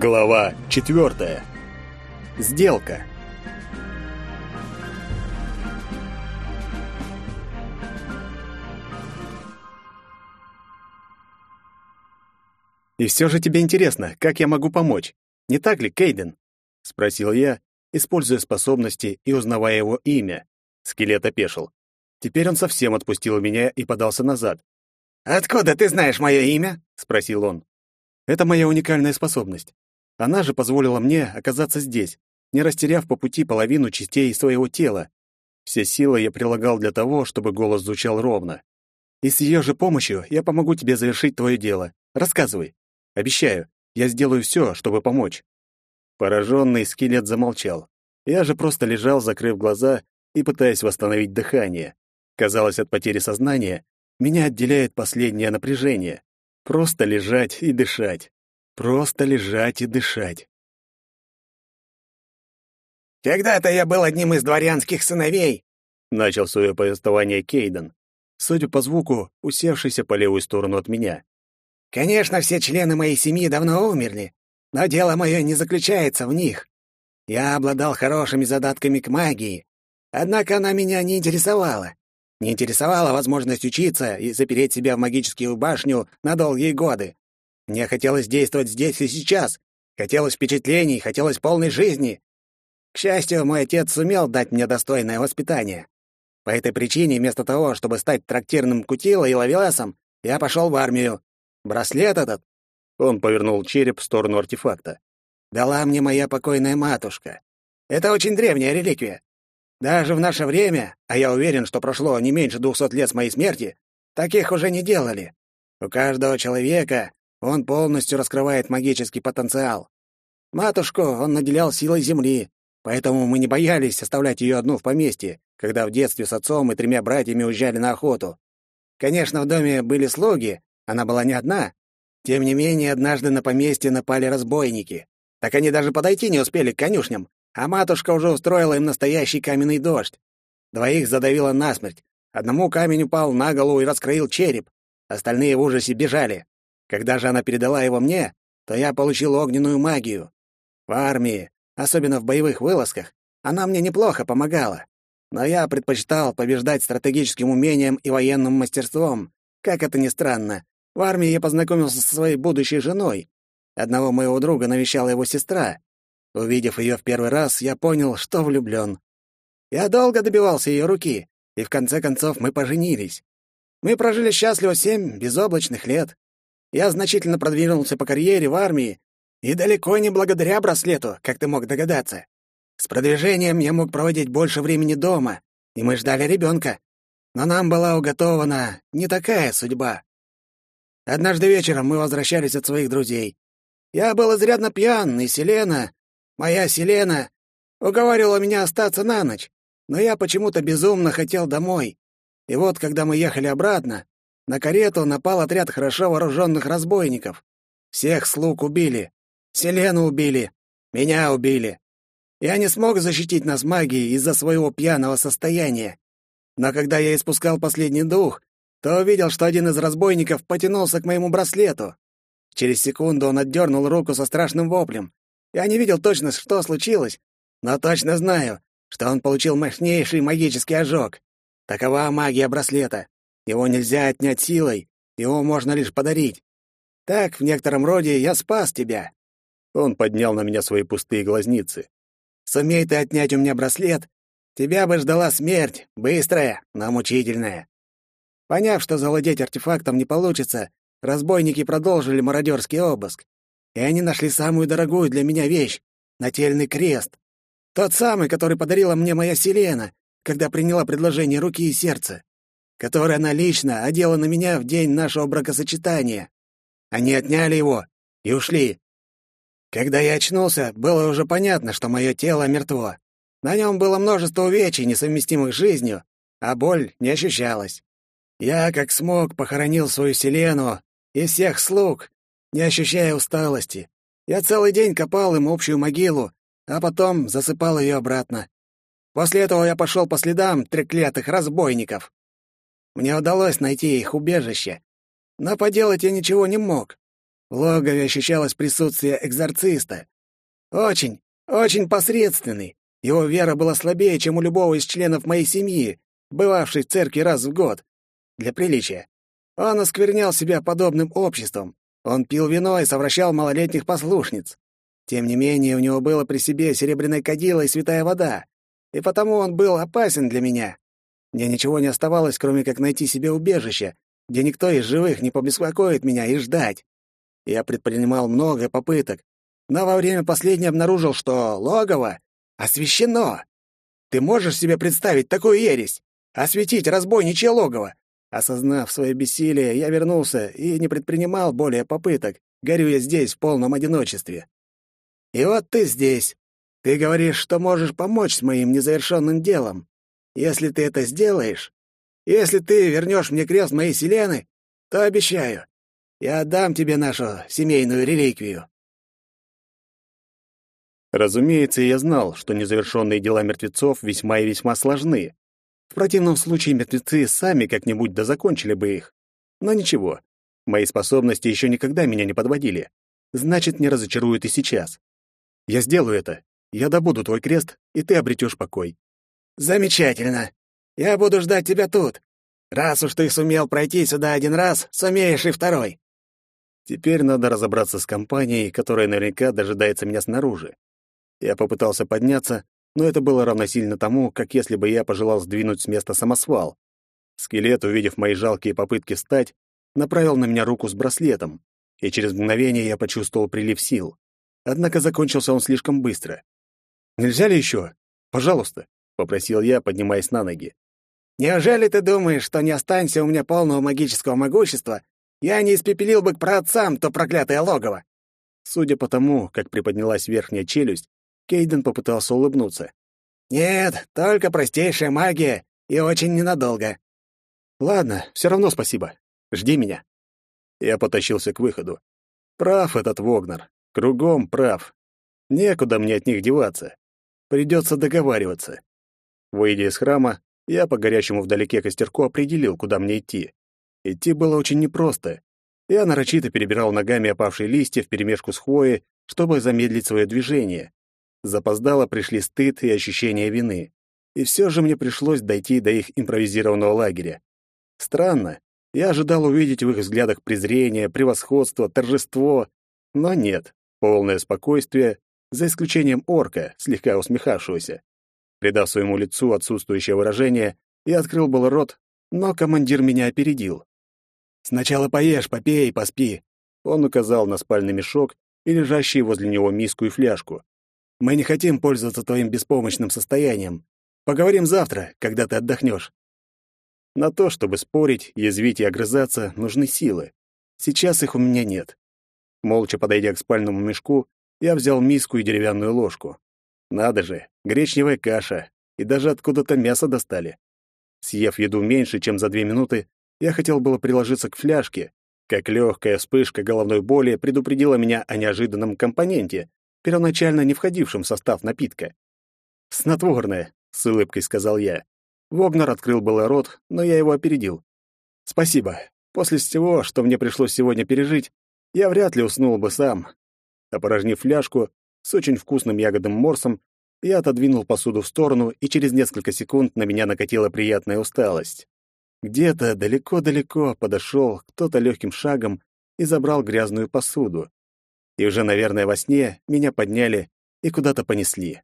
Глава четвертая. Сделка. «И все же тебе интересно, как я могу помочь? Не так ли, Кейден?» — спросил я, используя способности и узнавая его имя. Скелет опешил. Теперь он совсем отпустил меня и подался назад. «Откуда ты знаешь мое имя?» — спросил он. «Это моя уникальная способность. Она же позволила мне оказаться здесь, не растеряв по пути половину частей своего тела. Все силы я прилагал для того, чтобы голос звучал ровно. И с ее же помощью я помогу тебе завершить твое дело. Рассказывай. Обещаю, я сделаю все, чтобы помочь». Пораженный скелет замолчал. Я же просто лежал, закрыв глаза и пытаясь восстановить дыхание. Казалось, от потери сознания меня отделяет последнее напряжение. Просто лежать и дышать. Просто лежать и дышать. «Когда-то я был одним из дворянских сыновей», — начал свое повествование Кейден, судя по звуку, усевшийся по левую сторону от меня. «Конечно, все члены моей семьи давно умерли, но дело мое не заключается в них. Я обладал хорошими задатками к магии, однако она меня не интересовала. Не интересовала возможность учиться и запереть себя в магическую башню на долгие годы. Мне хотелось действовать здесь и сейчас. Хотелось впечатлений, хотелось полной жизни. К счастью, мой отец сумел дать мне достойное воспитание. По этой причине, вместо того, чтобы стать трактирным кутило и ловеласом, я пошел в армию. Браслет этот, он повернул череп в сторону артефакта, дала мне моя покойная матушка. Это очень древняя реликвия. Даже в наше время, а я уверен, что прошло не меньше двухсот лет с моей смерти, таких уже не делали. У каждого человека он полностью раскрывает магический потенциал. Матушку он наделял силой земли, поэтому мы не боялись оставлять ее одну в поместье, когда в детстве с отцом и тремя братьями уезжали на охоту. Конечно, в доме были слуги, она была не одна. Тем не менее, однажды на поместье напали разбойники. Так они даже подойти не успели к конюшням, а матушка уже устроила им настоящий каменный дождь. Двоих задавило насмерть. Одному камень упал на голову и раскроил череп. Остальные в ужасе бежали. Когда же она передала его мне, то я получил огненную магию. В армии, особенно в боевых вылазках, она мне неплохо помогала. Но я предпочитал побеждать стратегическим умением и военным мастерством. Как это ни странно, в армии я познакомился со своей будущей женой. Одного моего друга навещала его сестра. Увидев ее в первый раз, я понял, что влюблён. Я долго добивался ее руки, и в конце концов мы поженились. Мы прожили счастливо семь безоблачных лет. Я значительно продвинулся по карьере в армии, и далеко не благодаря браслету, как ты мог догадаться. С продвижением я мог проводить больше времени дома, и мы ждали ребенка. Но нам была уготована не такая судьба. Однажды вечером мы возвращались от своих друзей. Я был изрядно пьян, и Селена, моя Селена, уговаривала меня остаться на ночь, но я почему-то безумно хотел домой. И вот, когда мы ехали обратно, на карету напал отряд хорошо вооруженных разбойников. Всех слуг убили. Селену убили. Меня убили. Я не смог защитить нас магией из-за своего пьяного состояния. Но когда я испускал последний дух, то увидел, что один из разбойников потянулся к моему браслету. Через секунду он отдернул руку со страшным воплем. Я не видел точно, что случилось, но точно знаю, что он получил мощнейший магический ожог. Такова магия браслета. Его нельзя отнять силой, его можно лишь подарить. Так, в некотором роде, я спас тебя». Он поднял на меня свои пустые глазницы. «Сумей ты отнять у меня браслет, тебя бы ждала смерть, быстрая, но мучительная». Поняв, что завладеть артефактом не получится, разбойники продолжили мародерский обыск. И они нашли самую дорогую для меня вещь — нательный крест. Тот самый, который подарила мне моя Селена, когда приняла предложение руки и сердца который она лично одела на меня в день нашего бракосочетания. Они отняли его и ушли. Когда я очнулся, было уже понятно, что мое тело мертво. На нем было множество увечий, несовместимых с жизнью, а боль не ощущалась. Я, как смог, похоронил свою Селену и всех слуг, не ощущая усталости. Я целый день копал им общую могилу, а потом засыпал ее обратно. После этого я пошел по следам треклятых разбойников. Мне удалось найти их убежище, но поделать я ничего не мог. В логове ощущалось присутствие экзорциста. Очень, очень посредственный. Его вера была слабее, чем у любого из членов моей семьи, бывавшей в церкви раз в год. Для приличия. Он осквернял себя подобным обществом. Он пил вино и совращал малолетних послушниц. Тем не менее, у него было при себе серебряное кадило и святая вода, и потому он был опасен для меня. Мне ничего не оставалось, кроме как найти себе убежище, где никто из живых не побеспокоит меня и ждать. Я предпринимал много попыток, но во время последней обнаружил, что логово освещено. Ты можешь себе представить такую ересь? Осветить разбойничье логово? Осознав свое бессилие, я вернулся и не предпринимал более попыток, горю я здесь в полном одиночестве. И вот ты здесь. Ты говоришь, что можешь помочь с моим незавершенным делом. Если ты это сделаешь, если ты вернешь мне крест моей Селены, то обещаю, я отдам тебе нашу семейную реликвию. Разумеется, я знал, что незавершенные дела мертвецов весьма и весьма сложны. В противном случае мертвецы сами как-нибудь дозакончили бы их. Но ничего, мои способности еще никогда меня не подводили. Значит, не разочаруют и сейчас. Я сделаю это. Я добуду твой крест, и ты обретешь покой. Замечательно. Я буду ждать тебя тут. Раз уж ты сумел пройти сюда один раз, сумеешь и второй. Теперь надо разобраться с компанией, которая наверняка дожидается меня снаружи. Я попытался подняться, но это было равносильно тому, как если бы я пожелал сдвинуть с места самосвал. Скелет, увидев мои жалкие попытки встать, направил на меня руку с браслетом, и через мгновение я почувствовал прилив сил. Однако закончился он слишком быстро. «Нельзя ли еще? Пожалуйста», — попросил я, поднимаясь на ноги. «Неужели ты думаешь, что не останься у меня полного магического могущества, я не испепелил бы к праотцам то проклятое логово?» Судя по тому, как приподнялась верхняя челюсть, Кейден попытался улыбнуться. «Нет, только простейшая магия и очень ненадолго». «Ладно, все равно спасибо. Жди меня». Я потащился к выходу. Прав этот Вогнер. Кругом прав. Некуда мне от них деваться. Придется договариваться. Выйдя из храма, я по горящему вдалеке костерку определил, куда мне идти. Идти было очень непросто. Я нарочито перебирал ногами опавшие листья вперемешку с хвоей, чтобы замедлить свое движение. Запоздало пришли стыд и ощущение вины. И все же мне пришлось дойти до их импровизированного лагеря. Странно. Я ожидал увидеть в их взглядах презрение, превосходство, торжество. Но нет. Полное спокойствие, за исключением орка, слегка усмехавшегося. Придав своему лицу отсутствующее выражение, я открыл был рот, но командир меня опередил. «Сначала поешь, попей, поспи». Он указал на спальный мешок и лежащие возле него миску и фляжку. Мы не хотим пользоваться твоим беспомощным состоянием. Поговорим завтра, когда ты отдохнешь. На то, чтобы спорить, язвить и огрызаться, нужны силы. Сейчас их у меня нет. Молча подойдя к спальному мешку, я взял миску и деревянную ложку. Надо же, гречневая каша, и даже откуда-то мясо достали. Съев еду меньше, чем за две минуты, я хотел было приложиться к фляжке, как легкая вспышка головной боли предупредила меня о неожиданном компоненте, первоначально не входившим в состав напитка. «Снотворное», — с улыбкой сказал я. Вогнер открыл было рот, но я его опередил. «Спасибо. После всего, что мне пришлось сегодня пережить, я вряд ли уснул бы сам». Опорожнив фляжку с очень вкусным ягодным морсом, я отодвинул посуду в сторону, и через несколько секунд на меня накатила приятная усталость. Где-то далеко-далеко подошел кто-то легким шагом и забрал грязную посуду и уже, наверное, во сне меня подняли и куда-то понесли.